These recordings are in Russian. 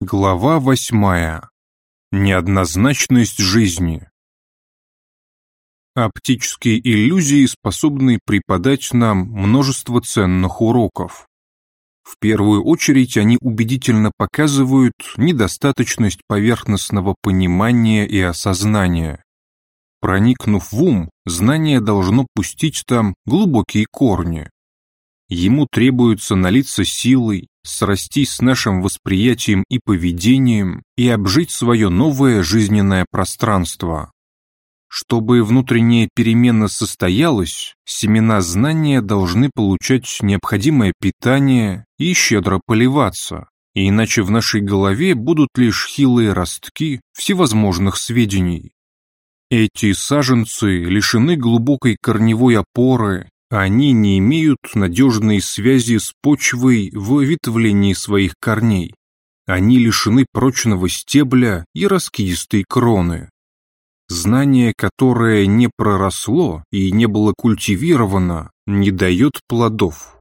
Глава восьмая. Неоднозначность жизни. Оптические иллюзии способны преподать нам множество ценных уроков. В первую очередь они убедительно показывают недостаточность поверхностного понимания и осознания. Проникнув в ум, знание должно пустить там глубокие корни. Ему требуется налиться силой, срастись с нашим восприятием и поведением и обжить свое новое жизненное пространство. Чтобы внутренняя перемена состоялась, семена знания должны получать необходимое питание и щедро поливаться, иначе в нашей голове будут лишь хилые ростки всевозможных сведений. Эти саженцы лишены глубокой корневой опоры они не имеют надежной связи с почвой в ветвлении своих корней. Они лишены прочного стебля и раскидистой кроны. Знание, которое не проросло и не было культивировано, не дает плодов.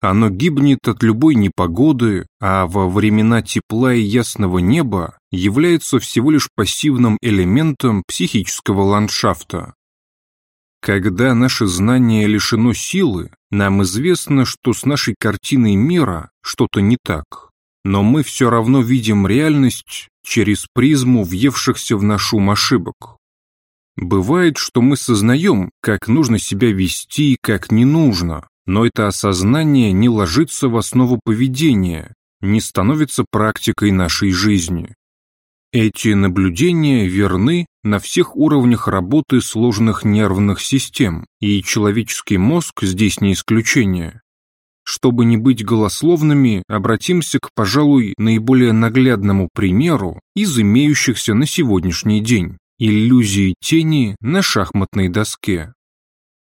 Оно гибнет от любой непогоды, а во времена тепла и ясного неба является всего лишь пассивным элементом психического ландшафта. Когда наше знание лишено силы, нам известно, что с нашей картиной мира что-то не так. Но мы все равно видим реальность через призму въевшихся в наш ум ошибок. Бывает, что мы сознаем, как нужно себя вести и как не нужно, но это осознание не ложится в основу поведения, не становится практикой нашей жизни. Эти наблюдения верны на всех уровнях работы сложных нервных систем, и человеческий мозг здесь не исключение. Чтобы не быть голословными, обратимся к, пожалуй, наиболее наглядному примеру из имеющихся на сегодняшний день – иллюзии тени на шахматной доске.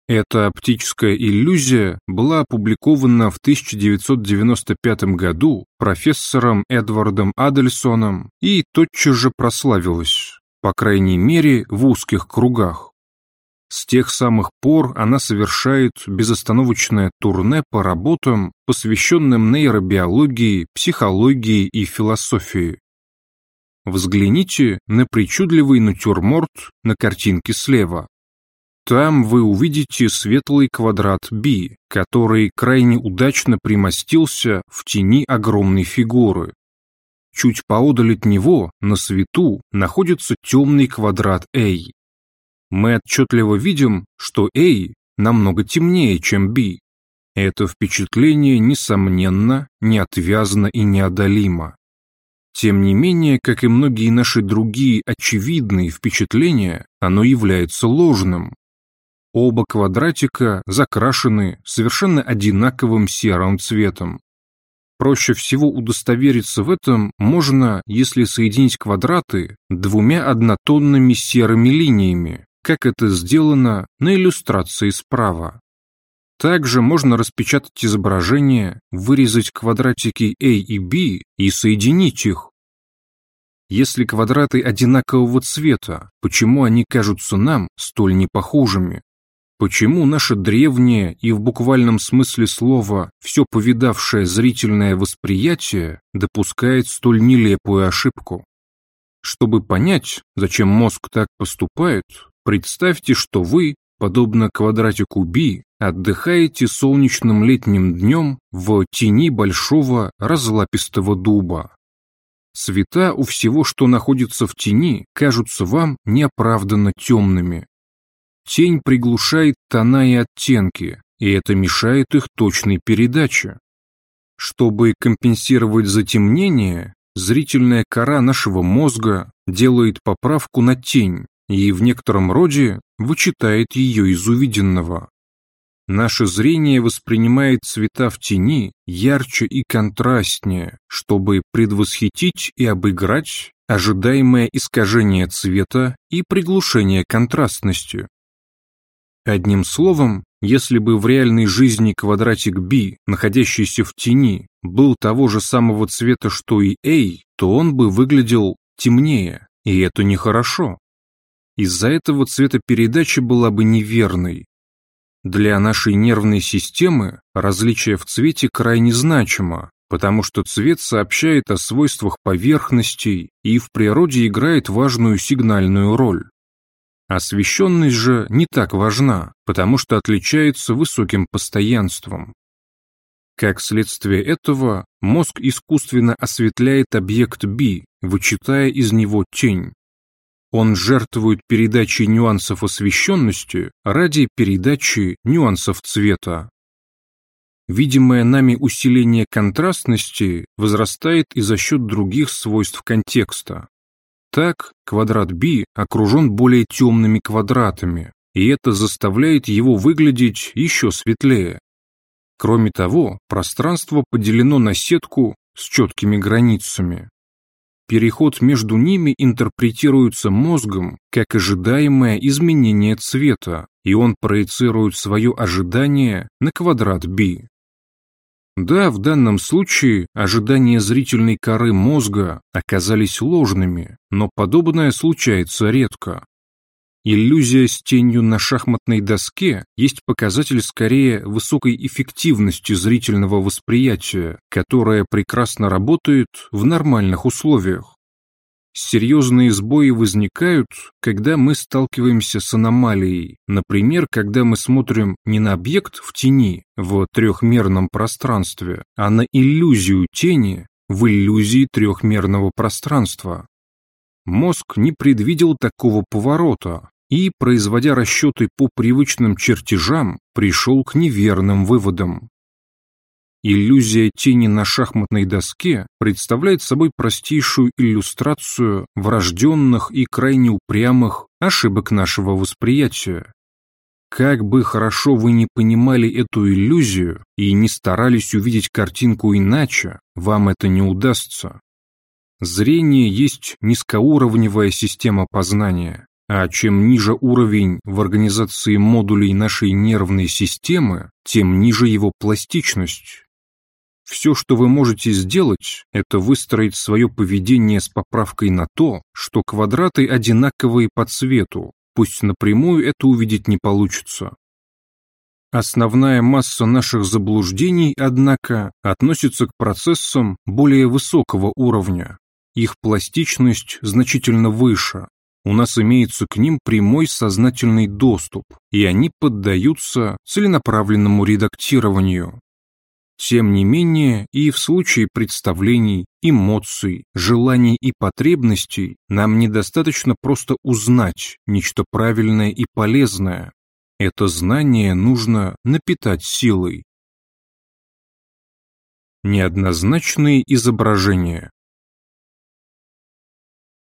Эта оптическая иллюзия была опубликована в 1995 году профессором Эдвардом Адельсоном и тотчас же прославилась, по крайней мере в узких кругах. С тех самых пор она совершает безостановочное турне по работам, посвященным нейробиологии, психологии и философии. Взгляните на причудливый натюрморт на картинке слева. Там вы увидите светлый квадрат B, который крайне удачно примостился в тени огромной фигуры. Чуть поодаль от него, на свету, находится темный квадрат A. Мы отчетливо видим, что A намного темнее, чем B. Это впечатление, несомненно, неотвязно и неодолимо. Тем не менее, как и многие наши другие очевидные впечатления, оно является ложным. Оба квадратика закрашены совершенно одинаковым серым цветом. Проще всего удостовериться в этом можно, если соединить квадраты двумя однотонными серыми линиями, как это сделано на иллюстрации справа. Также можно распечатать изображение, вырезать квадратики A и B и соединить их. Если квадраты одинакового цвета, почему они кажутся нам столь непохожими? Почему наше древнее и в буквальном смысле слова все повидавшее зрительное восприятие допускает столь нелепую ошибку? Чтобы понять, зачем мозг так поступает, представьте, что вы, подобно квадратику B, отдыхаете солнечным летним днем в тени большого разлапистого дуба. Цвета у всего, что находится в тени, кажутся вам неоправданно темными. Тень приглушает тона и оттенки, и это мешает их точной передаче. Чтобы компенсировать затемнение, зрительная кора нашего мозга делает поправку на тень и в некотором роде вычитает ее из увиденного. Наше зрение воспринимает цвета в тени ярче и контрастнее, чтобы предвосхитить и обыграть ожидаемое искажение цвета и приглушение контрастностью. Одним словом, если бы в реальной жизни квадратик B, находящийся в тени, был того же самого цвета, что и A, то он бы выглядел темнее, и это нехорошо. Из-за этого цветопередача была бы неверной. Для нашей нервной системы различие в цвете крайне значимо, потому что цвет сообщает о свойствах поверхностей и в природе играет важную сигнальную роль. Освещенность же не так важна, потому что отличается высоким постоянством. Как следствие этого, мозг искусственно осветляет объект B, вычитая из него тень. Он жертвует передачей нюансов освещенности ради передачи нюансов цвета. Видимое нами усиление контрастности возрастает и за счет других свойств контекста. Так, квадрат B окружен более темными квадратами, и это заставляет его выглядеть еще светлее. Кроме того, пространство поделено на сетку с четкими границами. Переход между ними интерпретируется мозгом как ожидаемое изменение цвета, и он проецирует свое ожидание на квадрат B. Да, в данном случае ожидания зрительной коры мозга оказались ложными, но подобное случается редко. Иллюзия с тенью на шахматной доске есть показатель скорее высокой эффективности зрительного восприятия, которая прекрасно работает в нормальных условиях. Серьезные сбои возникают, когда мы сталкиваемся с аномалией, например, когда мы смотрим не на объект в тени в трехмерном пространстве, а на иллюзию тени в иллюзии трехмерного пространства. Мозг не предвидел такого поворота и, производя расчеты по привычным чертежам, пришел к неверным выводам. Иллюзия тени на шахматной доске представляет собой простейшую иллюстрацию врожденных и крайне упрямых ошибок нашего восприятия. Как бы хорошо вы не понимали эту иллюзию и не старались увидеть картинку иначе, вам это не удастся. Зрение есть низкоуровневая система познания, а чем ниже уровень в организации модулей нашей нервной системы, тем ниже его пластичность, все, что вы можете сделать, это выстроить свое поведение с поправкой на то, что квадраты одинаковые по цвету, пусть напрямую это увидеть не получится. Основная масса наших заблуждений, однако, относится к процессам более высокого уровня. Их пластичность значительно выше. У нас имеется к ним прямой сознательный доступ, и они поддаются целенаправленному редактированию, тем не менее, и в случае представлений, эмоций, желаний и потребностей нам недостаточно просто узнать нечто правильное и полезное. Это знание нужно напитать силой. Неоднозначные изображения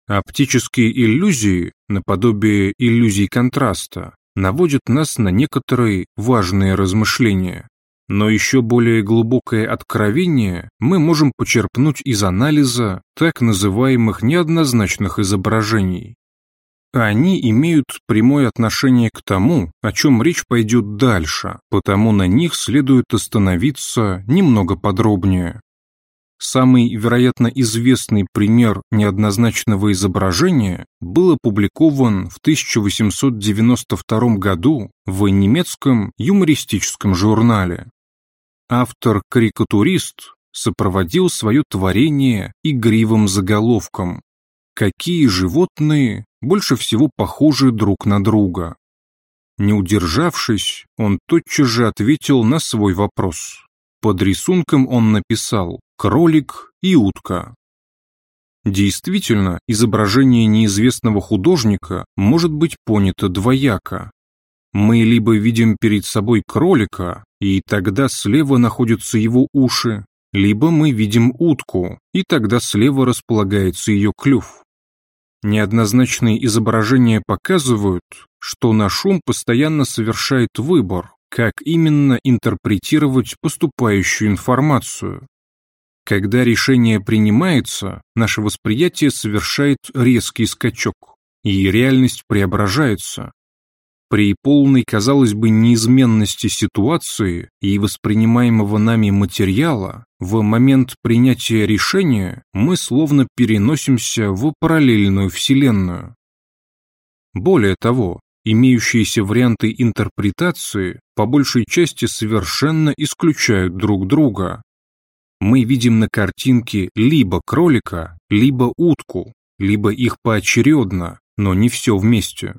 Оптические иллюзии, наподобие иллюзий контраста, наводят нас на некоторые важные размышления. Но еще более глубокое откровение мы можем почерпнуть из анализа так называемых неоднозначных изображений. Они имеют прямое отношение к тому, о чем речь пойдет дальше, потому на них следует остановиться немного подробнее. Самый, вероятно, известный пример неоднозначного изображения был опубликован в 1892 году в немецком юмористическом журнале. Автор-карикатурист сопроводил свое творение игривым заголовком «Какие животные больше всего похожи друг на друга?» Не удержавшись, он тотчас же ответил на свой вопрос. Под рисунком он написал «кролик и утка». Действительно, изображение неизвестного художника может быть понято двояко. Мы либо видим перед собой кролика, и тогда слева находятся его уши, либо мы видим утку, и тогда слева располагается ее клюв. Неоднозначные изображения показывают, что наш ум постоянно совершает выбор, как именно интерпретировать поступающую информацию. Когда решение принимается, наше восприятие совершает резкий скачок, и реальность преображается, при полной, казалось бы, неизменности ситуации и воспринимаемого нами материала, в момент принятия решения мы словно переносимся в параллельную вселенную. Более того, имеющиеся варианты интерпретации по большей части совершенно исключают друг друга. мы видим на картинке либо кролика, либо утку, либо их поочередно, но не все вместе.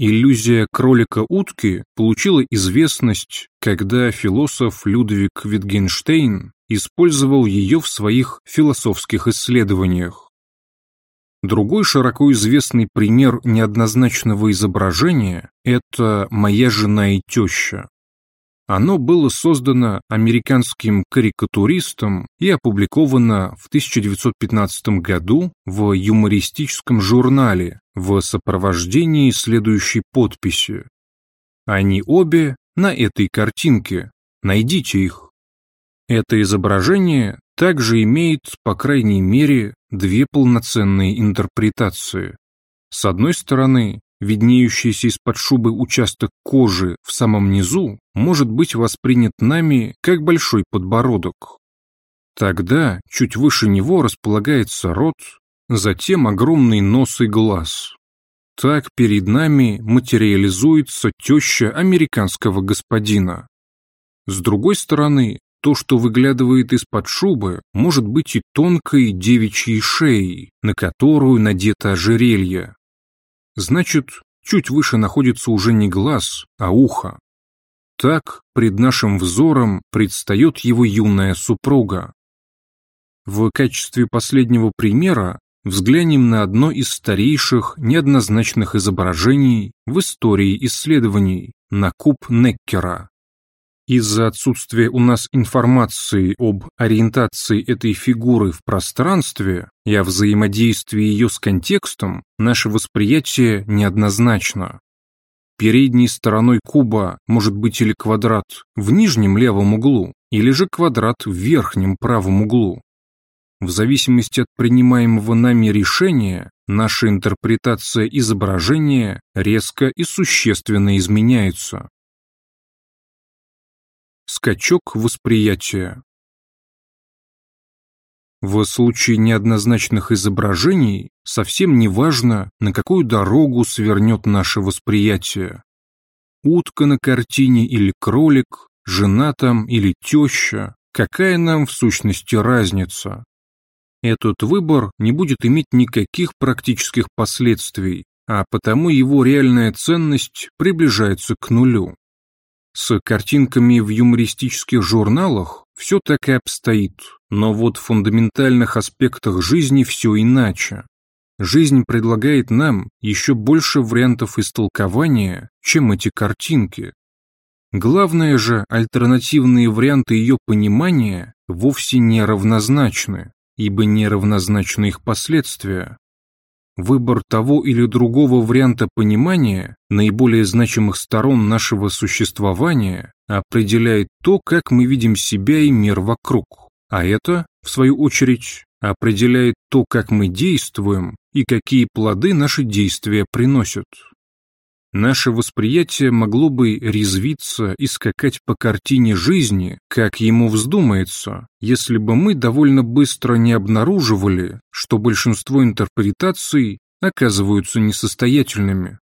Иллюзия кролика-утки получила известность, когда философ Людвиг Витгенштейн использовал ее в своих философских исследованиях. Другой широко известный пример неоднозначного изображения – это «Моя жена и теща». Оно было создано американским карикатуристом и опубликовано в 1915 году в юмористическом журнале в сопровождении следующей подписи. Они обе на этой картинке. Найдите их. Это изображение также имеет, по крайней мере, две полноценные интерпретации. С одной стороны, виднеющийся из-под шубы участок кожи в самом низу может быть воспринят нами как большой подбородок. Тогда чуть выше него располагается рот, затем огромный нос и глаз. Так перед нами материализуется теща американского господина. С другой стороны, то, что выглядывает из-под шубы, может быть и тонкой девичьей шеей, на которую надето ожерелье. Значит, чуть выше находится уже не глаз, а ухо. Так пред нашим взором предстает его юная супруга. В качестве последнего примера взглянем на одно из старейших неоднозначных изображений в истории исследований на куб Неккера. Из-за отсутствия у нас информации об ориентации этой фигуры в пространстве и о взаимодействии ее с контекстом, наше восприятие неоднозначно. Передней стороной куба может быть или квадрат в нижнем левом углу, или же квадрат в верхнем правом углу. В зависимости от принимаемого нами решения, наша интерпретация изображения резко и существенно изменяется. Скачок восприятия. В случае неоднозначных изображений совсем не важно, на какую дорогу свернет наше восприятие. Утка на картине или кролик, жена там или теща, какая нам в сущности разница? Этот выбор не будет иметь никаких практических последствий, а потому его реальная ценность приближается к нулю. С картинками в юмористических журналах все так и обстоит, но вот в фундаментальных аспектах жизни все иначе. Жизнь предлагает нам еще больше вариантов истолкования, чем эти картинки. Главное же, альтернативные варианты ее понимания вовсе не равнозначны, ибо неравнозначны их последствия. Выбор того или другого варианта понимания наиболее значимых сторон нашего существования определяет то, как мы видим себя и мир вокруг. А это, в свою очередь, определяет то, как мы действуем и какие плоды наши действия приносят. Наше восприятие могло бы резвиться и скакать по картине жизни, как ему вздумается, если бы мы довольно быстро не обнаруживали, что большинство интерпретаций оказываются несостоятельными.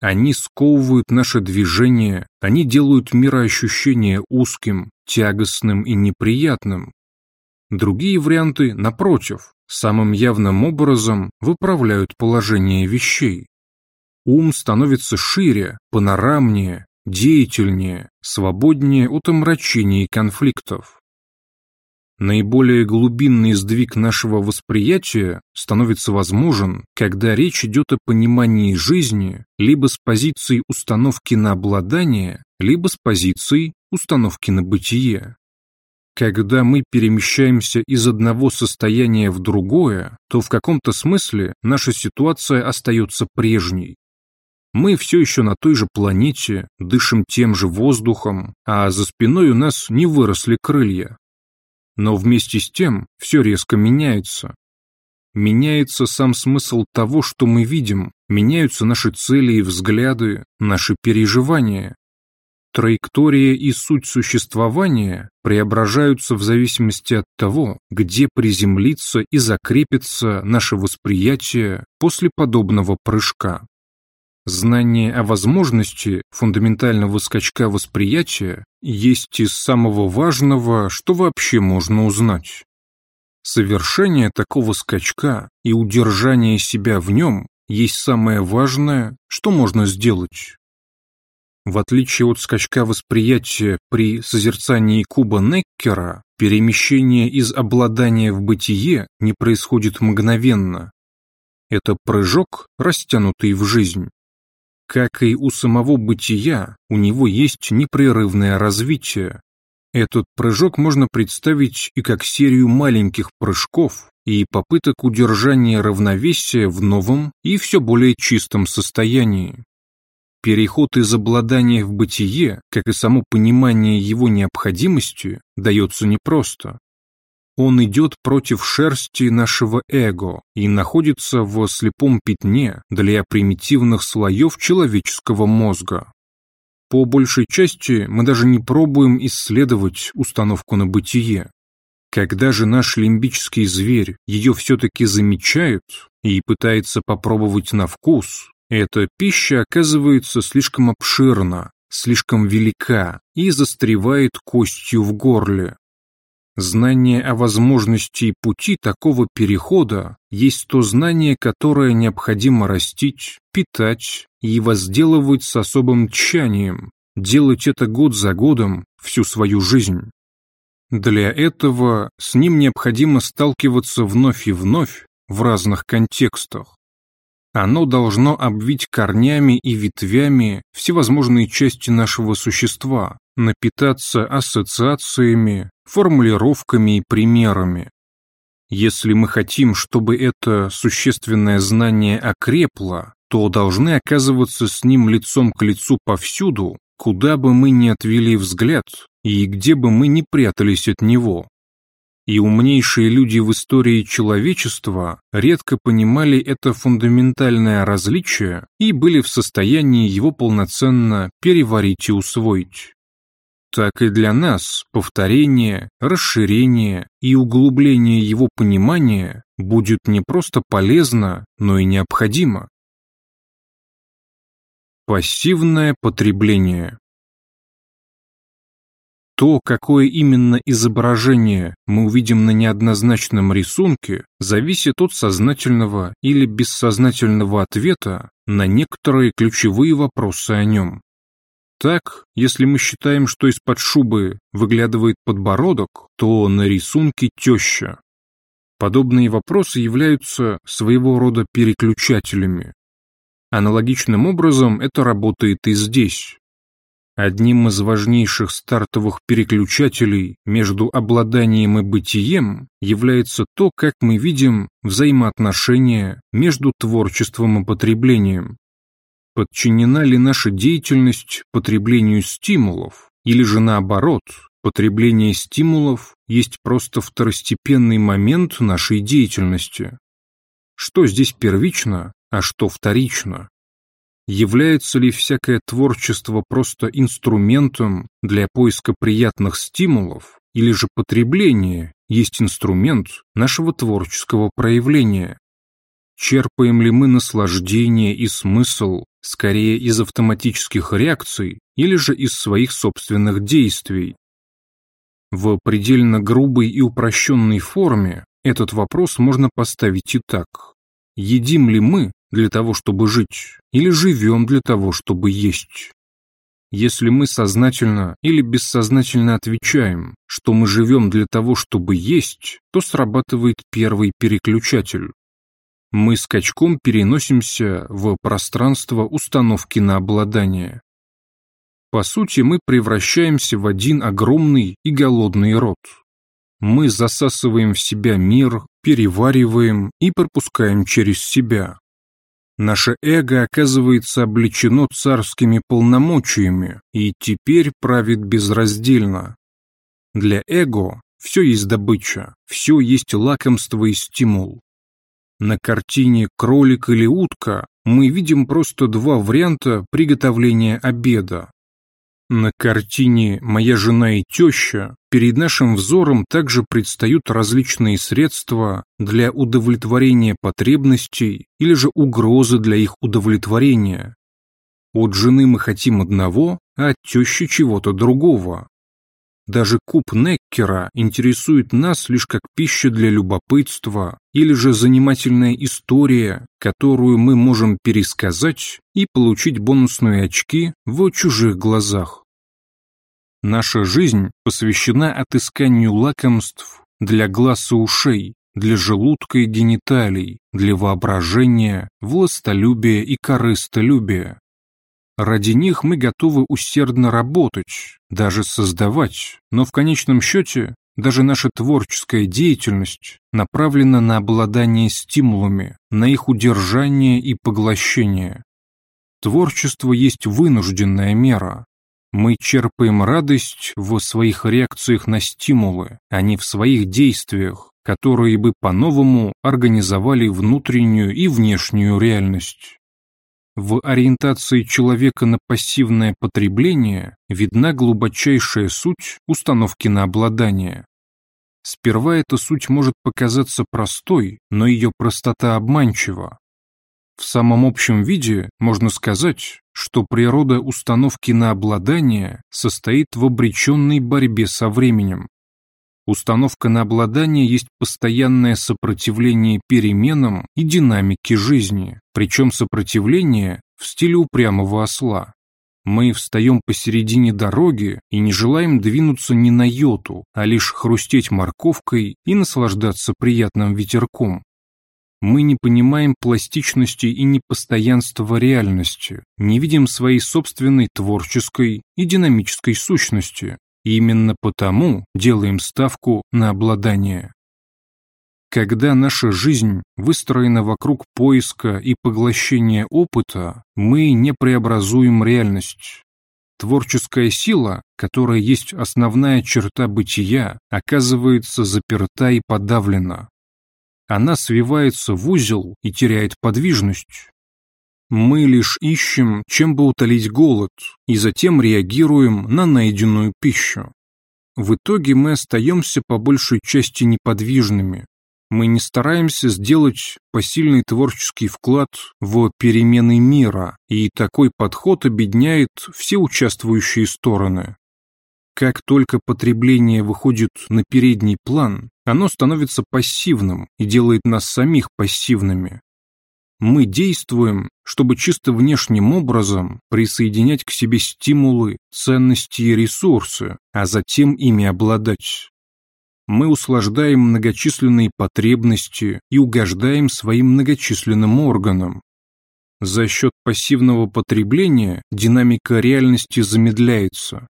Они сковывают наше движение, они делают мироощущение узким, тягостным и неприятным. Другие варианты, напротив, самым явным образом выправляют положение вещей. Ум становится шире, панорамнее, деятельнее, свободнее от омрачений и конфликтов. Наиболее глубинный сдвиг нашего восприятия становится возможен, когда речь идет о понимании жизни либо с позиции установки на обладание, либо с позиции установки на бытие. Когда мы перемещаемся из одного состояния в другое, то в каком-то смысле наша ситуация остается прежней, мы все еще на той же планете, дышим тем же воздухом, а за спиной у нас не выросли крылья. Но вместе с тем все резко меняется. Меняется сам смысл того, что мы видим, меняются наши цели и взгляды, наши переживания. Траектория и суть существования преображаются в зависимости от того, где приземлится и закрепится наше восприятие после подобного прыжка. Знание о возможности фундаментального скачка восприятия есть из самого важного, что вообще можно узнать. Совершение такого скачка и удержание себя в нем есть самое важное, что можно сделать. В отличие от скачка восприятия при созерцании куба Неккера, перемещение из обладания в бытие не происходит мгновенно. Это прыжок, растянутый в жизнь. Как и у самого бытия, у него есть непрерывное развитие. Этот прыжок можно представить и как серию маленьких прыжков и попыток удержания равновесия в новом и все более чистом состоянии. Переход из обладания в бытие, как и само понимание его необходимости, дается непросто. Он идет против шерсти нашего эго и находится в слепом пятне для примитивных слоев человеческого мозга. По большей части мы даже не пробуем исследовать установку на бытие. Когда же наш лимбический зверь ее все-таки замечает и пытается попробовать на вкус, эта пища оказывается слишком обширна, слишком велика и застревает костью в горле. Знание о возможности пути такого перехода есть то знание, которое необходимо растить, питать и возделывать с особым тщанием, делать это год за годом всю свою жизнь. Для этого с ним необходимо сталкиваться вновь и вновь в разных контекстах. Оно должно обвить корнями и ветвями всевозможные части нашего существа, напитаться ассоциациями, формулировками и примерами. Если мы хотим, чтобы это существенное знание окрепло, то должны оказываться с ним лицом к лицу повсюду, куда бы мы ни отвели взгляд и где бы мы ни прятались от него. И умнейшие люди в истории человечества редко понимали это фундаментальное различие и были в состоянии его полноценно переварить и усвоить так и для нас повторение, расширение и углубление его понимания будет не просто полезно, но и необходимо. Пассивное потребление то, какое именно изображение мы увидим на неоднозначном рисунке, зависит от сознательного или бессознательного ответа на некоторые ключевые вопросы о нем. Так, если мы считаем, что из-под шубы выглядывает подбородок, то на рисунке теща. Подобные вопросы являются своего рода переключателями. Аналогичным образом это работает и здесь. Одним из важнейших стартовых переключателей между обладанием и бытием является то, как мы видим взаимоотношения между творчеством и потреблением. Подчинена ли наша деятельность потреблению стимулов, или же наоборот, потребление стимулов есть просто второстепенный момент нашей деятельности? Что здесь первично, а что вторично? Является ли всякое творчество просто инструментом для поиска приятных стимулов, или же потребление есть инструмент нашего творческого проявления? Черпаем ли мы наслаждение и смысл скорее из автоматических реакций или же из своих собственных действий? В предельно грубой и упрощенной форме этот вопрос можно поставить и так. Едим ли мы для того, чтобы жить, или живем для того, чтобы есть? Если мы сознательно или бессознательно отвечаем, что мы живем для того, чтобы есть, то срабатывает первый переключатель мы скачком переносимся в пространство установки на обладание. По сути, мы превращаемся в один огромный и голодный рот. Мы засасываем в себя мир, перевариваем и пропускаем через себя. Наше эго оказывается облечено царскими полномочиями и теперь правит безраздельно. Для эго все есть добыча, все есть лакомство и стимул. На картине «Кролик или утка» мы видим просто два варианта приготовления обеда. На картине «Моя жена и теща» перед нашим взором также предстают различные средства для удовлетворения потребностей или же угрозы для их удовлетворения. От жены мы хотим одного, а от тещи чего-то другого. Даже куб Неккера интересует нас лишь как пища для любопытства или же занимательная история, которую мы можем пересказать и получить бонусные очки в чужих глазах. Наша жизнь посвящена отысканию лакомств для глаз и ушей, для желудка и гениталий, для воображения, властолюбия и корыстолюбия. Ради них мы готовы усердно работать, даже создавать, но в конечном счете даже наша творческая деятельность направлена на обладание стимулами, на их удержание и поглощение. Творчество есть вынужденная мера. Мы черпаем радость в своих реакциях на стимулы, а не в своих действиях, которые бы по-новому организовали внутреннюю и внешнюю реальность. В ориентации человека на пассивное потребление видна глубочайшая суть установки на обладание. Сперва эта суть может показаться простой, но ее простота обманчива. В самом общем виде можно сказать, что природа установки на обладание состоит в обреченной борьбе со временем. Установка на обладание есть постоянное сопротивление переменам и динамике жизни, причем сопротивление в стиле упрямого осла. Мы встаем посередине дороги и не желаем двинуться ни на йоту, а лишь хрустеть морковкой и наслаждаться приятным ветерком. Мы не понимаем пластичности и непостоянства реальности, не видим своей собственной творческой и динамической сущности, и именно потому делаем ставку на обладание. Когда наша жизнь выстроена вокруг поиска и поглощения опыта, мы не преобразуем реальность. Творческая сила, которая есть основная черта бытия, оказывается заперта и подавлена. Она свивается в узел и теряет подвижность. Мы лишь ищем, чем бы утолить голод, и затем реагируем на найденную пищу. В итоге мы остаемся по большей части неподвижными. Мы не стараемся сделать посильный творческий вклад в перемены мира, и такой подход обедняет все участвующие стороны. Как только потребление выходит на передний план, оно становится пассивным и делает нас самих пассивными. Мы действуем, чтобы чисто внешним образом присоединять к себе стимулы, ценности и ресурсы, а затем ими обладать. Мы услаждаем многочисленные потребности и угождаем своим многочисленным органам. За счет пассивного потребления динамика реальности замедляется.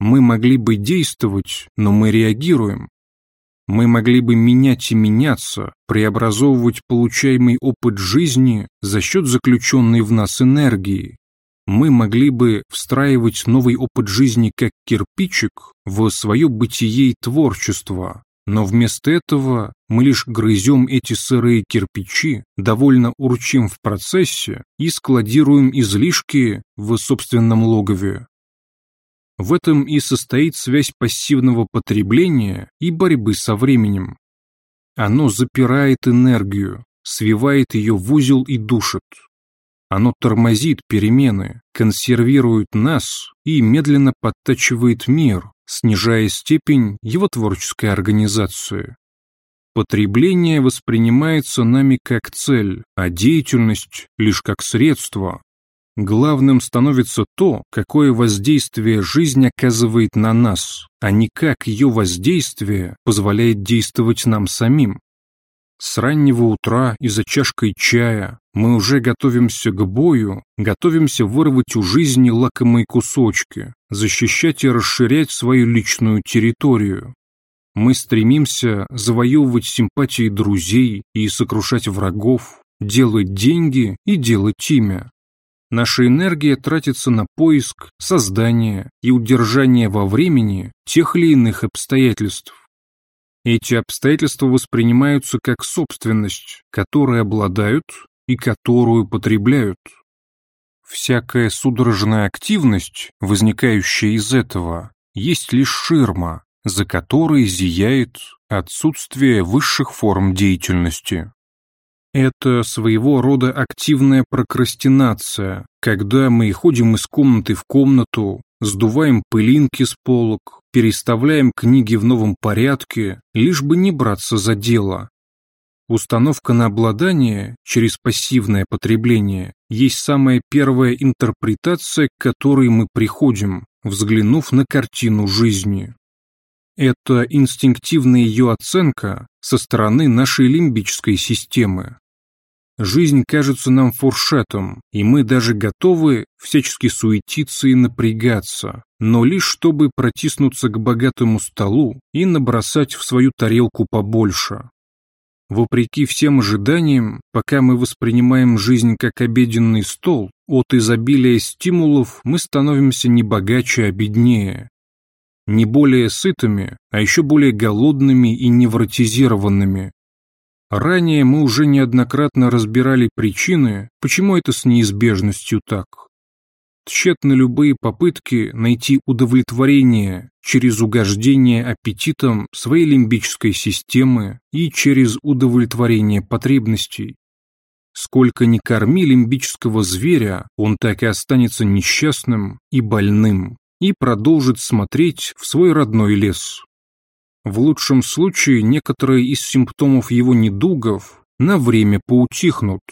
Мы могли бы действовать, но мы реагируем, мы могли бы менять и меняться, преобразовывать получаемый опыт жизни за счет заключенной в нас энергии. Мы могли бы встраивать новый опыт жизни как кирпичик в свое бытие и творчество, но вместо этого мы лишь грызем эти сырые кирпичи, довольно урчим в процессе и складируем излишки в собственном логове. В этом и состоит связь пассивного потребления и борьбы со временем. Оно запирает энергию, свивает ее в узел и душит. Оно тормозит перемены, консервирует нас и медленно подтачивает мир, снижая степень его творческой организации. Потребление воспринимается нами как цель, а деятельность лишь как средство, Главным становится то, какое воздействие жизнь оказывает на нас, а не как ее воздействие позволяет действовать нам самим. С раннего утра и за чашкой чая мы уже готовимся к бою, готовимся вырвать у жизни лакомые кусочки, защищать и расширять свою личную территорию. Мы стремимся завоевывать симпатии друзей и сокрушать врагов, делать деньги и делать имя. Наша энергия тратится на поиск, создание и удержание во времени тех или иных обстоятельств. Эти обстоятельства воспринимаются как собственность, которой обладают и которую потребляют. Всякая судорожная активность, возникающая из этого, есть лишь ширма, за которой зияет отсутствие высших форм деятельности. Это своего рода активная прокрастинация, когда мы ходим из комнаты в комнату, сдуваем пылинки с полок, переставляем книги в новом порядке, лишь бы не браться за дело. Установка на обладание через пассивное потребление есть самая первая интерпретация, к которой мы приходим, взглянув на картину жизни. Это инстинктивная ее оценка со стороны нашей лимбической системы. Жизнь кажется нам фуршетом, и мы даже готовы всячески суетиться и напрягаться, но лишь чтобы протиснуться к богатому столу и набросать в свою тарелку побольше. Вопреки всем ожиданиям, пока мы воспринимаем жизнь как обеденный стол, от изобилия стимулов мы становимся не богаче, а беднее. Не более сытыми, а еще более голодными и невротизированными. Ранее мы уже неоднократно разбирали причины, почему это с неизбежностью так. Тщетны любые попытки найти удовлетворение через угождение аппетитам своей лимбической системы и через удовлетворение потребностей. Сколько ни корми лимбического зверя, он так и останется несчастным и больным и продолжит смотреть в свой родной лес. В лучшем случае некоторые из симптомов его недугов на время поутихнут,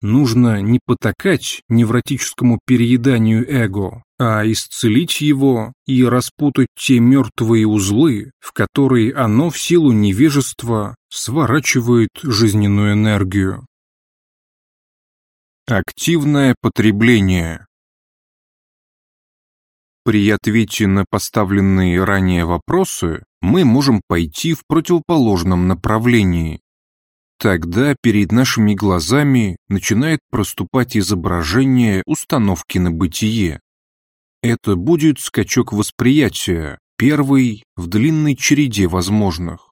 Нужно не потакать невротическому перееданию эго, а исцелить его и распутать те мертвые узлы, в которые оно в силу невежества сворачивает жизненную энергию. Активное потребление При ответе на поставленные ранее вопросы мы можем пойти в противоположном направлении Тогда перед нашими глазами начинает проступать изображение установки на бытие. Это будет скачок восприятия, первый в длинной череде возможных.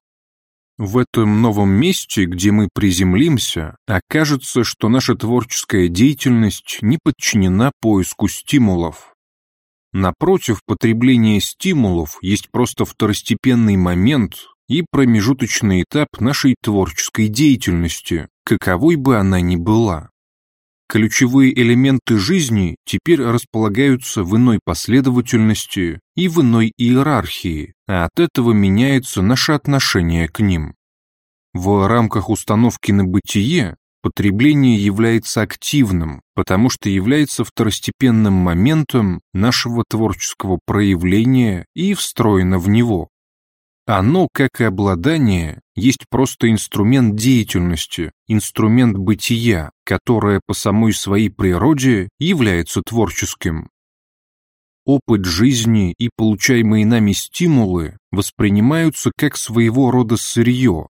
В этом новом месте, где мы приземлимся, окажется, что наша творческая деятельность не подчинена поиску стимулов. Напротив, потребление стимулов есть просто второстепенный момент, и промежуточный этап нашей творческой деятельности, каковой бы она ни была. Ключевые элементы жизни теперь располагаются в иной последовательности и в иной иерархии, а от этого меняется наше отношение к ним. В рамках установки на бытие потребление является активным, потому что является второстепенным моментом нашего творческого проявления и встроено в него. Оно, как и обладание, есть просто инструмент деятельности, инструмент бытия, которое по самой своей природе является творческим. Опыт жизни и получаемые нами стимулы воспринимаются как своего рода сырье.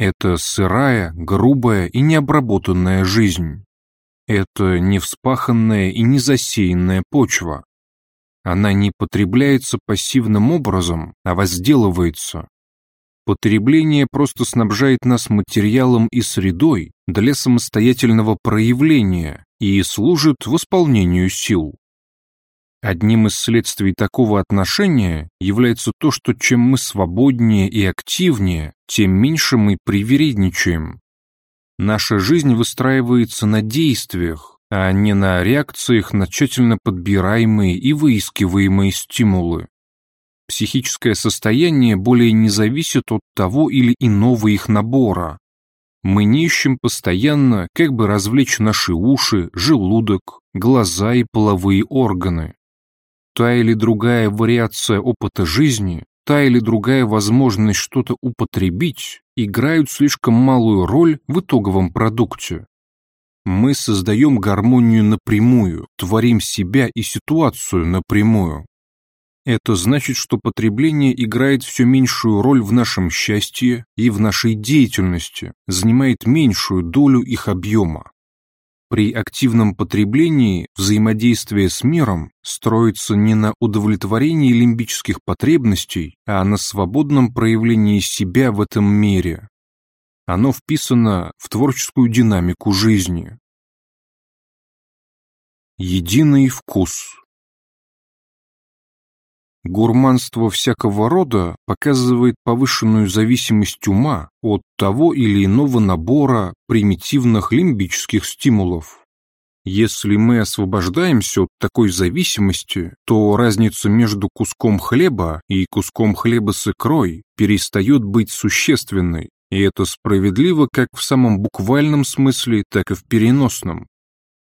Это сырая, грубая и необработанная жизнь. Это невспаханная и незасеянная почва. Она не потребляется пассивным образом, а возделывается. Потребление просто снабжает нас материалом и средой для самостоятельного проявления и служит восполнению сил. Одним из следствий такого отношения является то, что чем мы свободнее и активнее, тем меньше мы привередничаем. Наша жизнь выстраивается на действиях, а не на реакциях на тщательно подбираемые и выискиваемые стимулы. Психическое состояние более не зависит от того или иного их набора. Мы не ищем постоянно, как бы развлечь наши уши, желудок, глаза и половые органы. Та или другая вариация опыта жизни, та или другая возможность что-то употребить играют слишком малую роль в итоговом продукте. Мы создаем гармонию напрямую, творим себя и ситуацию напрямую. Это значит, что потребление играет все меньшую роль в нашем счастье и в нашей деятельности, занимает меньшую долю их объема. При активном потреблении взаимодействие с миром строится не на удовлетворении лимбических потребностей, а на свободном проявлении себя в этом мире, оно вписано в творческую динамику жизни. Единый вкус Гурманство всякого рода показывает повышенную зависимость ума от того или иного набора примитивных лимбических стимулов. Если мы освобождаемся от такой зависимости, то разница между куском хлеба и куском хлеба с икрой перестает быть существенной, и это справедливо как в самом буквальном смысле, так и в переносном.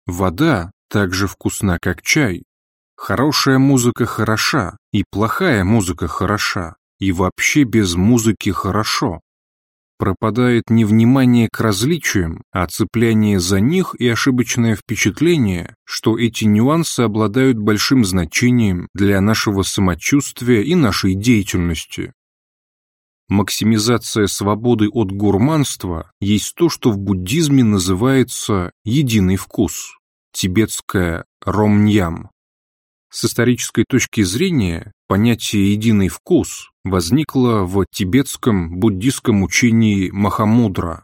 Вода так же вкусна, как чай, Хорошая музыка хороша, и плохая музыка хороша, и вообще без музыки хорошо. Пропадает не внимание к различиям, а цепляние за них и ошибочное впечатление, что эти нюансы обладают большим значением для нашего самочувствия и нашей деятельности. Максимизация свободы от гурманства есть то, что в буддизме называется «единый вкус», тибетское «ромньям». С исторической точки зрения понятие «единый вкус» возникло в тибетском буддийском учении Махамудра.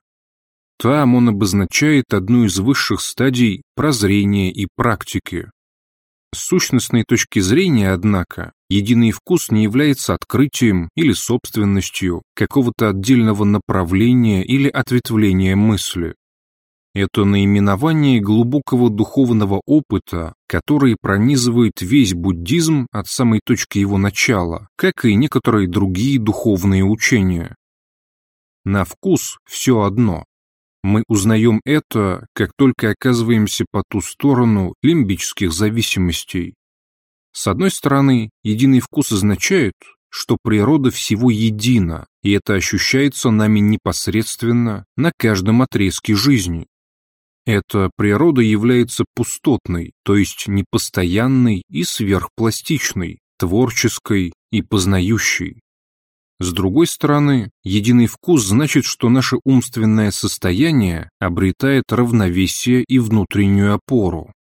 Там он обозначает одну из высших стадий прозрения и практики. С сущностной точки зрения, однако, единый вкус не является открытием или собственностью какого-то отдельного направления или ответвления мысли. Это наименование глубокого духовного опыта, который пронизывает весь буддизм от самой точки его начала, как и некоторые другие духовные учения. На вкус все одно. Мы узнаем это, как только оказываемся по ту сторону лимбических зависимостей. С одной стороны, единый вкус означает, что природа всего едина, и это ощущается нами непосредственно на каждом отрезке жизни. Эта природа является пустотной, то есть непостоянной и сверхпластичной, творческой и познающей. С другой стороны, единый вкус значит, что наше умственное состояние обретает равновесие и внутреннюю опору.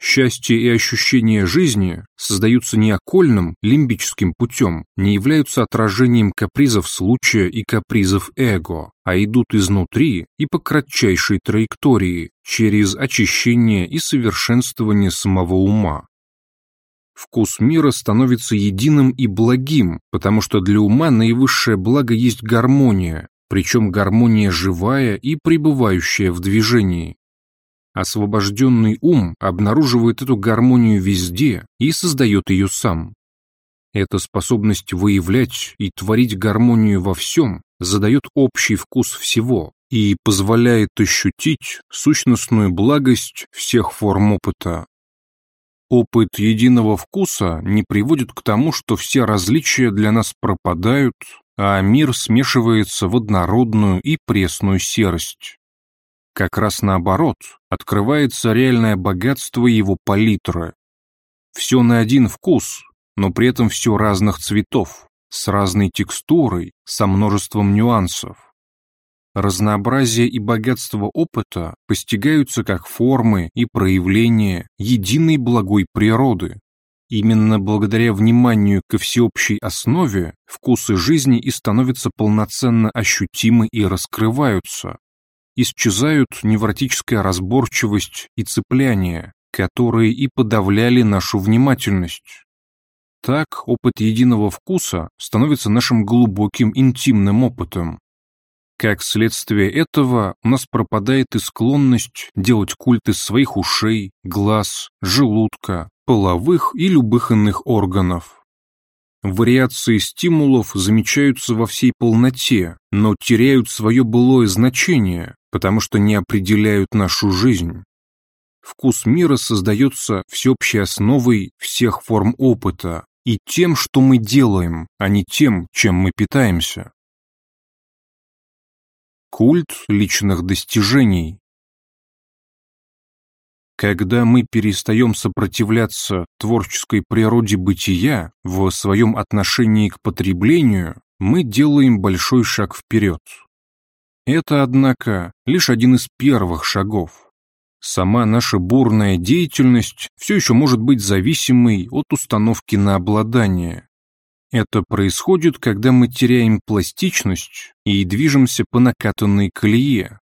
Счастье и ощущение жизни создаются не окольным, лимбическим путем, не являются отражением капризов случая и капризов эго, а идут изнутри и по кратчайшей траектории, через очищение и совершенствование самого ума. Вкус мира становится единым и благим, потому что для ума наивысшее благо есть гармония, причем гармония живая и пребывающая в движении. Освобожденный ум обнаруживает эту гармонию везде и создает ее сам. Эта способность выявлять и творить гармонию во всем задает общий вкус всего и позволяет ощутить сущностную благость всех форм опыта. Опыт единого вкуса не приводит к тому, что все различия для нас пропадают, а мир смешивается в однородную и пресную серость. Как раз наоборот, открывается реальное богатство его палитры. Все на один вкус, но при этом все разных цветов, с разной текстурой, со множеством нюансов. Разнообразие и богатство опыта постигаются как формы и проявления единой благой природы. Именно благодаря вниманию ко всеобщей основе вкусы жизни и становятся полноценно ощутимы и раскрываются, исчезают невротическая разборчивость и цепляние, которые и подавляли нашу внимательность. Так опыт единого вкуса становится нашим глубоким интимным опытом. Как следствие этого у нас пропадает и склонность делать культ из своих ушей, глаз, желудка, половых и любых иных органов. Вариации стимулов замечаются во всей полноте, но теряют свое былое значение, потому что не определяют нашу жизнь. Вкус мира создается всеобщей основой всех форм опыта и тем, что мы делаем, а не тем, чем мы питаемся. Культ личных достижений когда мы перестаем сопротивляться творческой природе бытия в своем отношении к потреблению, мы делаем большой шаг вперед. Это, однако, лишь один из первых шагов. Сама наша бурная деятельность все еще может быть зависимой от установки на обладание. Это происходит, когда мы теряем пластичность и движемся по накатанной колее,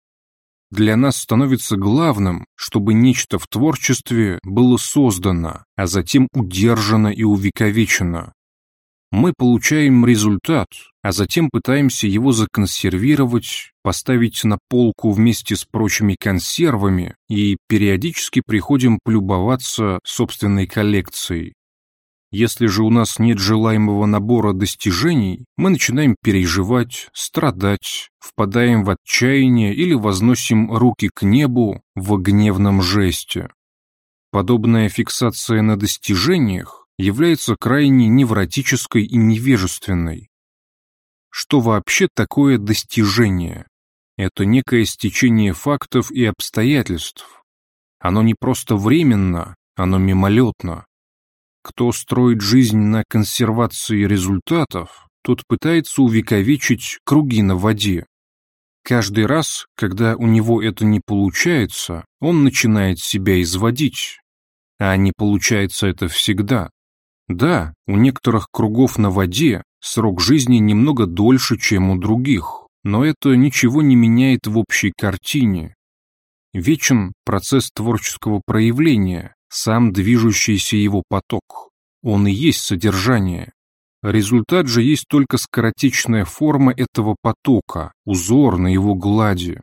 для нас становится главным, чтобы нечто в творчестве было создано, а затем удержано и увековечено. Мы получаем результат, а затем пытаемся его законсервировать, поставить на полку вместе с прочими консервами и периодически приходим полюбоваться собственной коллекцией. Если же у нас нет желаемого набора достижений, мы начинаем переживать, страдать, впадаем в отчаяние или возносим руки к небу в гневном жесте. Подобная фиксация на достижениях является крайне невротической и невежественной. Что вообще такое достижение? Это некое стечение фактов и обстоятельств. Оно не просто временно, оно мимолетно. Кто строит жизнь на консервации результатов, тот пытается увековечить круги на воде. Каждый раз, когда у него это не получается, он начинает себя изводить. А не получается это всегда. Да, у некоторых кругов на воде срок жизни немного дольше, чем у других, но это ничего не меняет в общей картине. Вечен процесс творческого проявления, сам движущийся его поток. Он и есть содержание. Результат же есть только скоротечная форма этого потока, узор на его глади.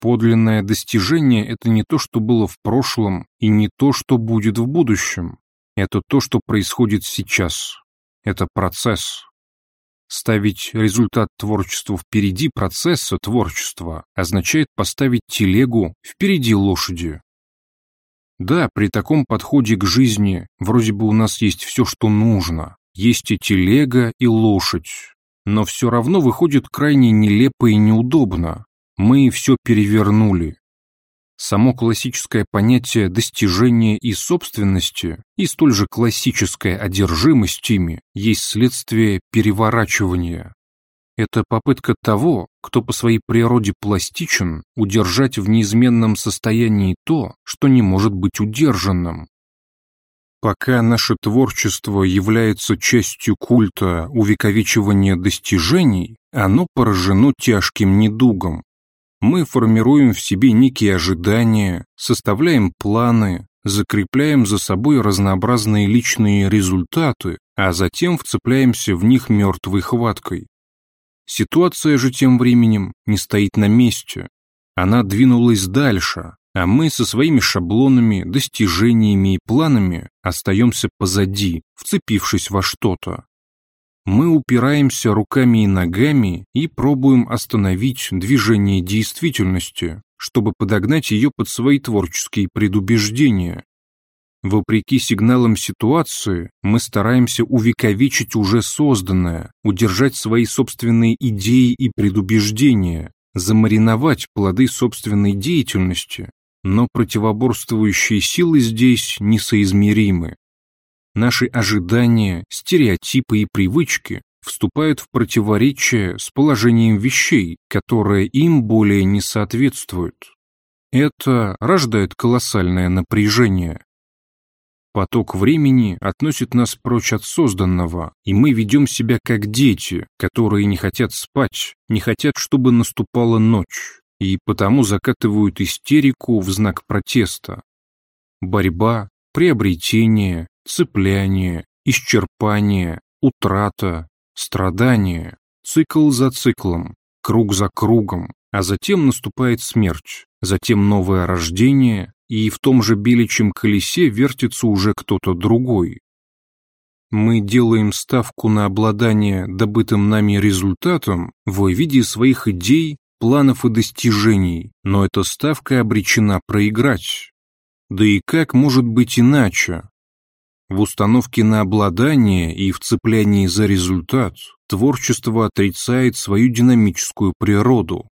Подлинное достижение – это не то, что было в прошлом, и не то, что будет в будущем. Это то, что происходит сейчас. Это процесс. Ставить результат творчества впереди процесса творчества означает поставить телегу впереди лошади. Да, при таком подходе к жизни вроде бы у нас есть все, что нужно. Есть и телега, и лошадь. Но все равно выходит крайне нелепо и неудобно. Мы все перевернули. Само классическое понятие достижения и собственности и столь же классическая одержимость ими есть следствие переворачивания. Это попытка того, кто по своей природе пластичен, удержать в неизменном состоянии то, что не может быть удержанным. Пока наше творчество является частью культа увековечивания достижений, оно поражено тяжким недугом, мы формируем в себе некие ожидания, составляем планы, закрепляем за собой разнообразные личные результаты, а затем вцепляемся в них мертвой хваткой. Ситуация же тем временем не стоит на месте. Она двинулась дальше, а мы со своими шаблонами, достижениями и планами остаемся позади, вцепившись во что-то. Мы упираемся руками и ногами и пробуем остановить движение действительности, чтобы подогнать ее под свои творческие предубеждения. Вопреки сигналам ситуации, мы стараемся увековечить уже созданное, удержать свои собственные идеи и предубеждения, замариновать плоды собственной деятельности, но противоборствующие силы здесь несоизмеримы. Наши ожидания, стереотипы и привычки вступают в противоречие с положением вещей, которые им более не соответствуют. Это рождает колоссальное напряжение. Поток времени относит нас прочь от созданного, и мы ведем себя как дети, которые не хотят спать, не хотят, чтобы наступала ночь, и потому закатывают истерику в знак протеста. Борьба, приобретение, цепляние, исчерпание, утрата, страдание, цикл за циклом, круг за кругом, а затем наступает смерть, затем новое рождение, и в том же беличьем колесе вертится уже кто-то другой. Мы делаем ставку на обладание добытым нами результатом в виде своих идей, планов и достижений, но эта ставка обречена проиграть. Да и как может быть иначе? В установке на обладание и в цеплянии за результат творчество отрицает свою динамическую природу.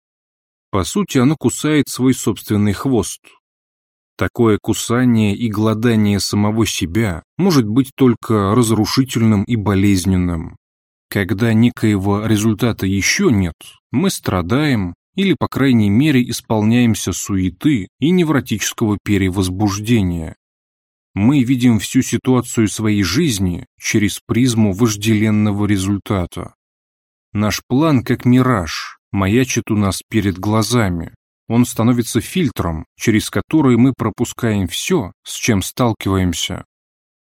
По сути, оно кусает свой собственный хвост. Такое кусание и гладание самого себя может быть только разрушительным и болезненным. Когда некоего результата еще нет, мы страдаем или, по крайней мере, исполняемся суеты и невротического перевозбуждения. Мы видим всю ситуацию своей жизни через призму вожделенного результата. Наш план как мираж, маячит у нас перед глазами. Он становится фильтром, через который мы пропускаем все, с чем сталкиваемся.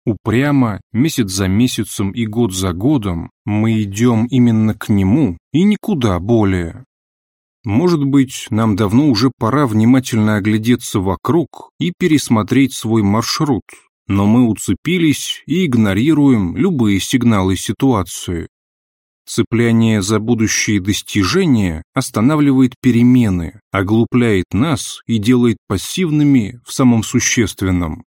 Упрямо, месяц за месяцем и год за годом мы идем именно к нему и никуда более. Может быть, нам давно уже пора внимательно оглядеться вокруг и пересмотреть свой маршрут, но мы уцепились и игнорируем любые сигналы ситуации. Цепляние за будущие достижения останавливает перемены, оглупляет нас и делает пассивными в самом существенном.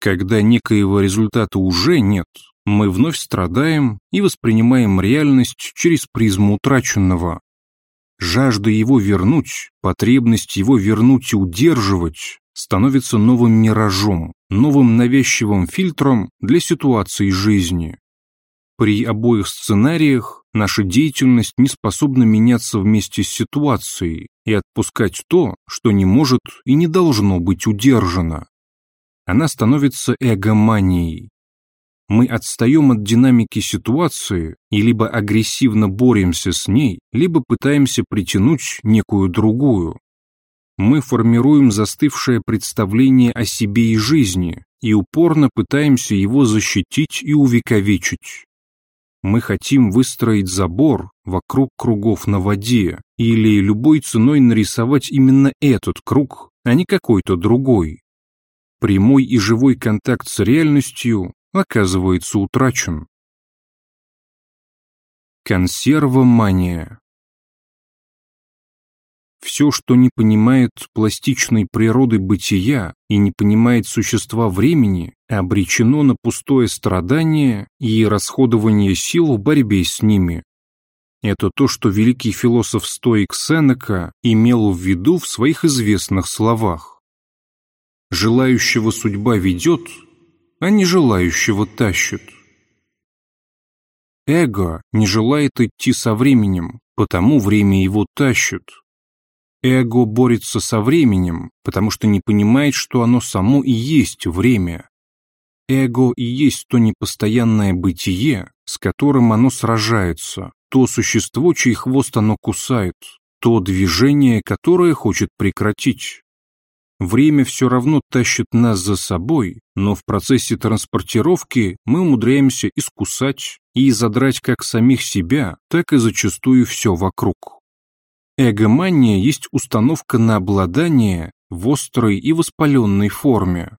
Когда некоего результата уже нет, мы вновь страдаем и воспринимаем реальность через призму утраченного. Жажда его вернуть, потребность его вернуть и удерживать становится новым миражом, новым навязчивым фильтром для ситуации жизни. При обоих сценариях наша деятельность не способна меняться вместе с ситуацией и отпускать то, что не может и не должно быть удержано. Она становится эгоманией. Мы отстаем от динамики ситуации и либо агрессивно боремся с ней, либо пытаемся притянуть некую другую. Мы формируем застывшее представление о себе и жизни и упорно пытаемся его защитить и увековечить. Мы хотим выстроить забор вокруг кругов на воде или любой ценой нарисовать именно этот круг, а не какой-то другой. Прямой и живой контакт с реальностью оказывается утрачен. Консервомания все, что не понимает пластичной природы бытия и не понимает существа времени, обречено на пустое страдание и расходование сил в борьбе с ними. Это то, что великий философ-стоик Сенека имел в виду в своих известных словах. «Желающего судьба ведет, а не желающего тащит». Эго не желает идти со временем, потому время его тащит. Эго борется со временем, потому что не понимает, что оно само и есть время. Эго и есть то непостоянное бытие, с которым оно сражается, то существо, чей хвост оно кусает, то движение, которое хочет прекратить. Время все равно тащит нас за собой, но в процессе транспортировки мы умудряемся искусать и задрать как самих себя, так и зачастую все вокруг. Эгомания есть установка на обладание в острой и воспаленной форме.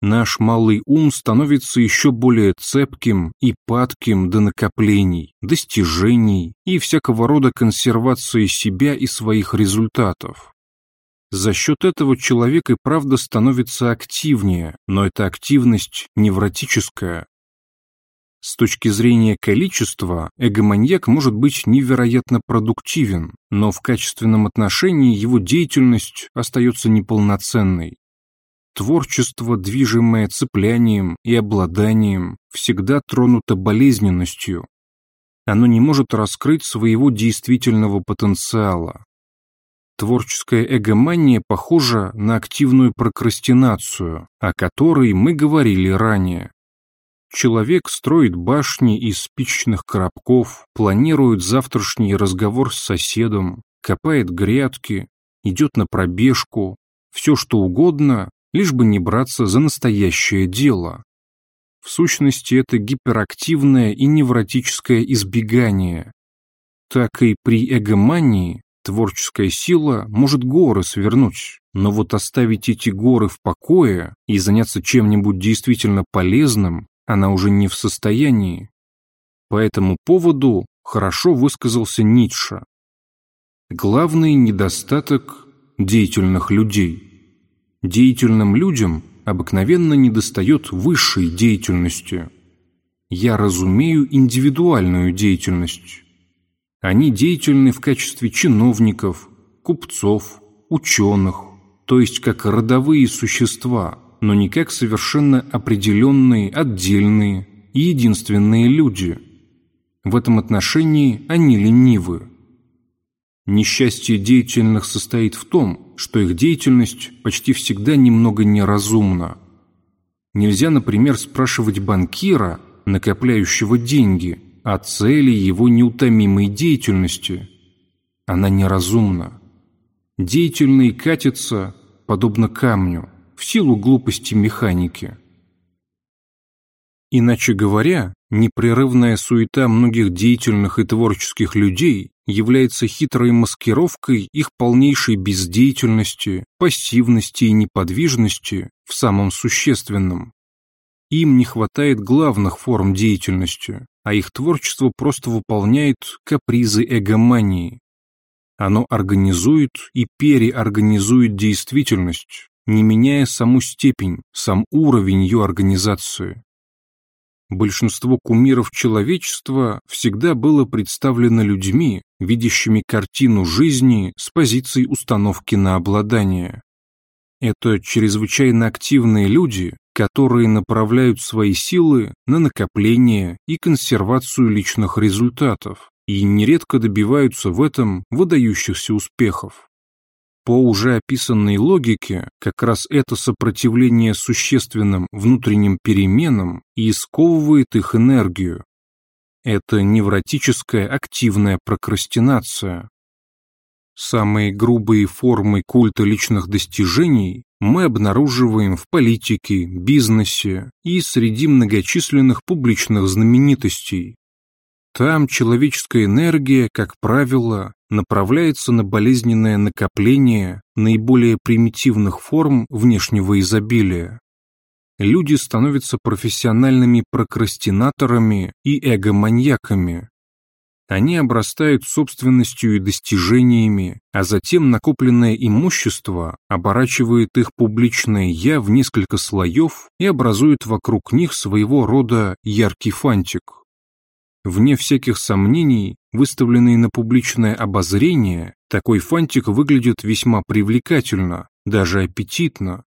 Наш малый ум становится еще более цепким и падким до накоплений, достижений и всякого рода консервации себя и своих результатов. За счет этого человек и правда становится активнее, но эта активность невротическая, с точки зрения количества, эгоманьяк может быть невероятно продуктивен, но в качественном отношении его деятельность остается неполноценной. Творчество, движимое цеплянием и обладанием, всегда тронуто болезненностью. Оно не может раскрыть своего действительного потенциала. Творческая эгомания похожа на активную прокрастинацию, о которой мы говорили ранее. Человек строит башни из спичечных коробков, планирует завтрашний разговор с соседом, копает грядки, идет на пробежку, все что угодно, лишь бы не браться за настоящее дело. В сущности, это гиперактивное и невротическое избегание. Так и при эгомании творческая сила может горы свернуть, но вот оставить эти горы в покое и заняться чем-нибудь действительно полезным она уже не в состоянии. По этому поводу хорошо высказался Ницше. Главный недостаток деятельных людей. Деятельным людям обыкновенно недостает высшей деятельности. Я разумею индивидуальную деятельность. Они деятельны в качестве чиновников, купцов, ученых, то есть как родовые существа – но не как совершенно определенные, отдельные и единственные люди. В этом отношении они ленивы. Несчастье деятельных состоит в том, что их деятельность почти всегда немного неразумна. Нельзя, например, спрашивать банкира, накопляющего деньги, о цели его неутомимой деятельности. Она неразумна. Деятельный катится, подобно камню, в силу глупости механики. Иначе говоря, непрерывная суета многих деятельных и творческих людей является хитрой маскировкой их полнейшей бездеятельности, пассивности и неподвижности в самом существенном. Им не хватает главных форм деятельности, а их творчество просто выполняет капризы эгомании. Оно организует и переорганизует действительность, не меняя саму степень, сам уровень ее организации. Большинство кумиров человечества всегда было представлено людьми, видящими картину жизни с позиции установки на обладание. Это чрезвычайно активные люди, которые направляют свои силы на накопление и консервацию личных результатов и нередко добиваются в этом выдающихся успехов. По уже описанной логике, как раз это сопротивление существенным внутренним переменам и сковывает их энергию. Это невротическая активная прокрастинация. Самые грубые формы культа личных достижений мы обнаруживаем в политике, бизнесе и среди многочисленных публичных знаменитостей, там человеческая энергия, как правило, направляется на болезненное накопление наиболее примитивных форм внешнего изобилия. Люди становятся профессиональными прокрастинаторами и эгоманьяками. Они обрастают собственностью и достижениями, а затем накопленное имущество оборачивает их публичное «я» в несколько слоев и образует вокруг них своего рода яркий фантик. Вне всяких сомнений, выставленный на публичное обозрение, такой фантик выглядит весьма привлекательно, даже аппетитно.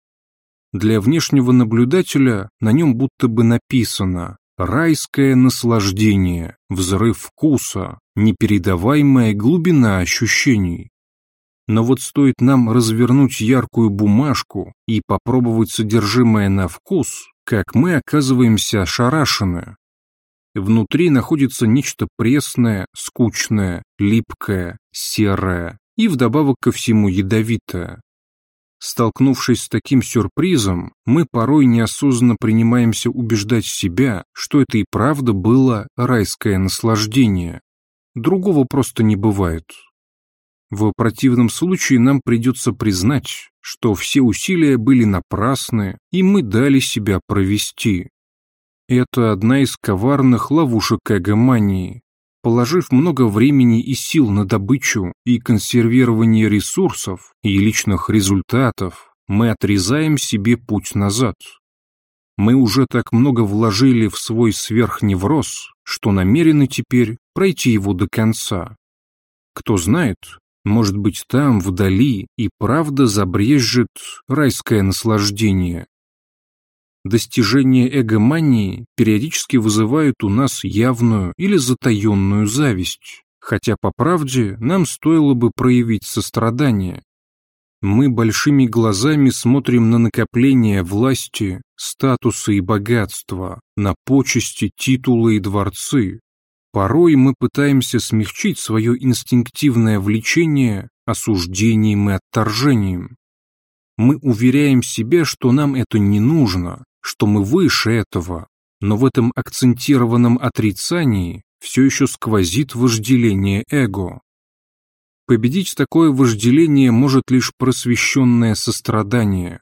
Для внешнего наблюдателя на нем будто бы написано «райское наслаждение, взрыв вкуса, непередаваемая глубина ощущений». Но вот стоит нам развернуть яркую бумажку и попробовать содержимое на вкус, как мы оказываемся ошарашены. Внутри находится нечто пресное, скучное, липкое, серое и вдобавок ко всему ядовитое. Столкнувшись с таким сюрпризом, мы порой неосознанно принимаемся убеждать себя, что это и правда было райское наслаждение. Другого просто не бывает. В противном случае нам придется признать, что все усилия были напрасны, и мы дали себя провести. Это одна из коварных ловушек эгомании. Положив много времени и сил на добычу и консервирование ресурсов и личных результатов, мы отрезаем себе путь назад. Мы уже так много вложили в свой сверхневроз, что намерены теперь пройти его до конца. Кто знает, может быть там, вдали, и правда забрежет райское наслаждение, Достижения эгомании периодически вызывают у нас явную или затаенную зависть, хотя, по правде, нам стоило бы проявить сострадание. Мы большими глазами смотрим на накопление власти, статуса и богатства, на почести, титулы и дворцы. Порой мы пытаемся смягчить свое инстинктивное влечение осуждением и отторжением. Мы уверяем себя, что нам это не нужно, что мы выше этого, но в этом акцентированном отрицании все еще сквозит вожделение эго. Победить такое вожделение может лишь просвещенное сострадание.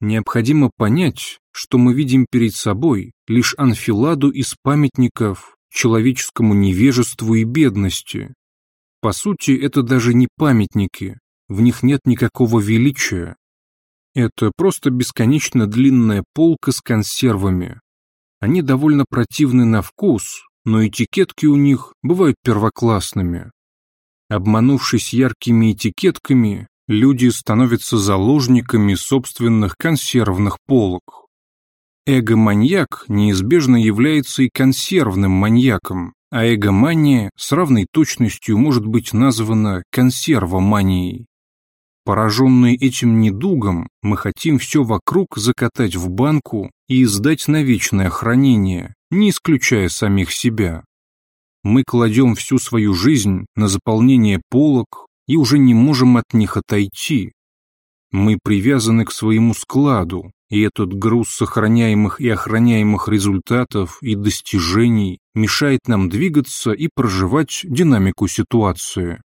Необходимо понять, что мы видим перед собой лишь анфиладу из памятников человеческому невежеству и бедности. По сути, это даже не памятники, в них нет никакого величия, это просто бесконечно длинная полка с консервами. Они довольно противны на вкус, но этикетки у них бывают первоклассными. Обманувшись яркими этикетками, люди становятся заложниками собственных консервных полок. Эго-маньяк неизбежно является и консервным маньяком, а эгомания с равной точностью может быть названа консервоманией. Пораженные этим недугом, мы хотим все вокруг закатать в банку и сдать на вечное хранение, не исключая самих себя. Мы кладем всю свою жизнь на заполнение полок и уже не можем от них отойти. Мы привязаны к своему складу, и этот груз сохраняемых и охраняемых результатов и достижений мешает нам двигаться и проживать динамику ситуации.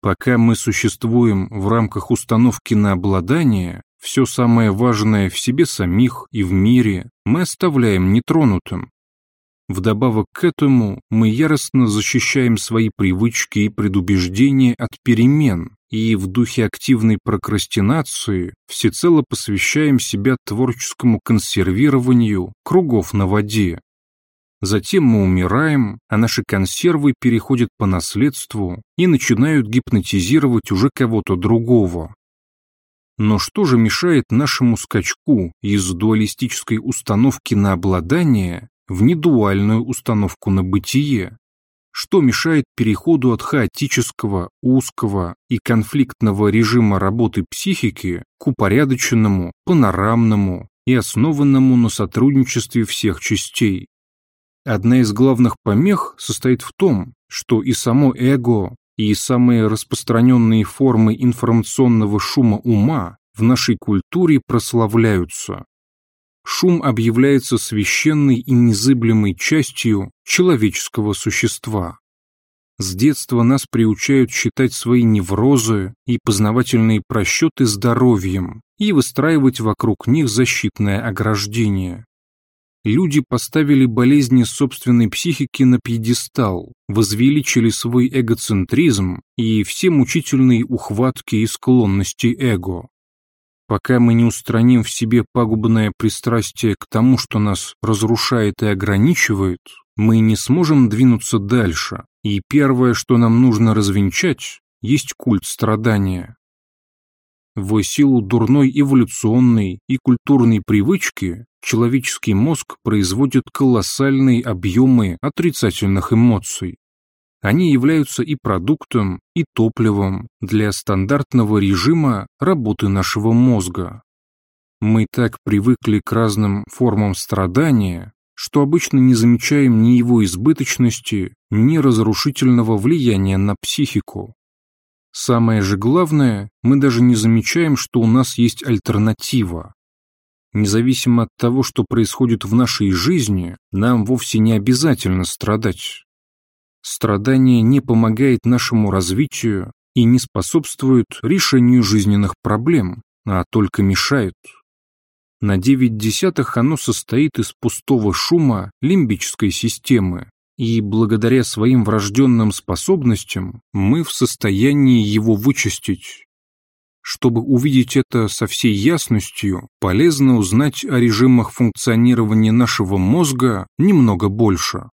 Пока мы существуем в рамках установки на обладание, все самое важное в себе самих и в мире мы оставляем нетронутым. Вдобавок к этому мы яростно защищаем свои привычки и предубеждения от перемен и в духе активной прокрастинации всецело посвящаем себя творческому консервированию кругов на воде. Затем мы умираем, а наши консервы переходят по наследству и начинают гипнотизировать уже кого-то другого. Но что же мешает нашему скачку из дуалистической установки на обладание в недуальную установку на бытие? Что мешает переходу от хаотического, узкого и конфликтного режима работы психики к упорядоченному, панорамному и основанному на сотрудничестве всех частей? Одна из главных помех состоит в том, что и само эго, и самые распространенные формы информационного шума ума в нашей культуре прославляются. Шум объявляется священной и незыблемой частью человеческого существа. С детства нас приучают считать свои неврозы и познавательные просчеты здоровьем и выстраивать вокруг них защитное ограждение люди поставили болезни собственной психики на пьедестал, возвеличили свой эгоцентризм и все мучительные ухватки и склонности эго. Пока мы не устраним в себе пагубное пристрастие к тому, что нас разрушает и ограничивает, мы не сможем двинуться дальше, и первое, что нам нужно развенчать, есть культ страдания. В силу дурной эволюционной и культурной привычки человеческий мозг производит колоссальные объемы отрицательных эмоций. Они являются и продуктом, и топливом для стандартного режима работы нашего мозга. Мы так привыкли к разным формам страдания, что обычно не замечаем ни его избыточности, ни разрушительного влияния на психику. Самое же главное, мы даже не замечаем, что у нас есть альтернатива. Независимо от того, что происходит в нашей жизни, нам вовсе не обязательно страдать. Страдание не помогает нашему развитию и не способствует решению жизненных проблем, а только мешает. На 9 десятых оно состоит из пустого шума лимбической системы, и благодаря своим врожденным способностям мы в состоянии его вычистить. Чтобы увидеть это со всей ясностью, полезно узнать о режимах функционирования нашего мозга немного больше.